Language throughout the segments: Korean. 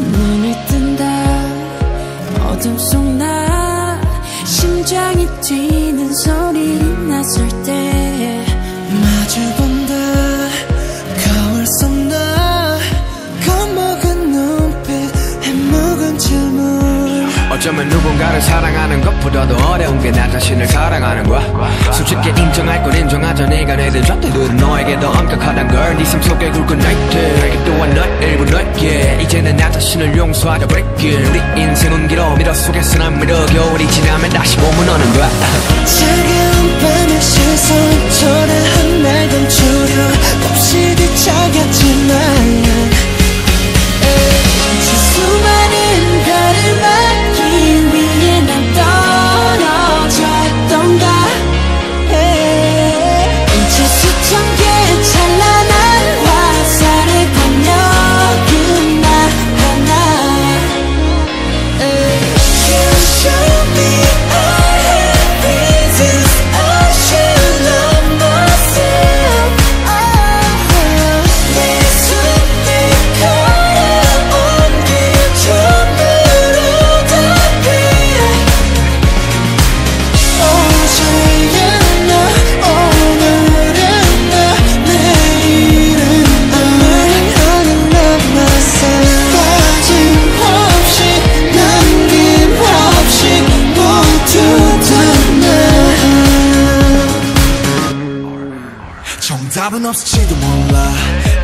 눈을 뜬다. 어둠 속 나 심장이 뛰는 소리 어쩌면 누군가를 사랑하는 것보다도 어려운 게 나 자신을 사랑하는 거야 솔직히 인정할 건 인정하자 내가 내든 잣대들은 너에게 더 엄격하단 걸네 삶 속에 굵은 나이트 알게 또한 너의 일부 너에게 이제는 나 자신을 용서하자 버리기엔 우리 인생은 길어 미로 속에서 날 믿어 겨울이 지나면 다시 봄은 오는 거야? 차가운 밤의 시선 초라 답은 없을지도 몰라.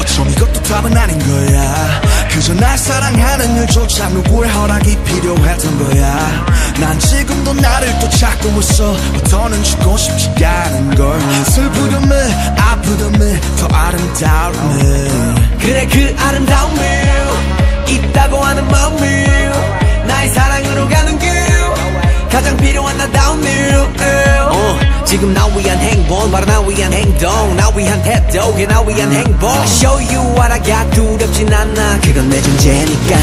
어쩜 이것도 답은 아닌 거야. 그저 날 사랑하는 일조차 누구의 허락이 필요했던 거야. 난 지금도 나를 또 찾고 있어. 더는 죽고 싶지 않은 걸. 슬프렴을 아프렴을 더 아름다움을 그래 그 아름다움을 지금 나 위한 행복 바로 나 위한 행동. 나 위한 태도 그게 나 위한 행복. I show you what I got. 두렵진 않아. 그건 내 존재니까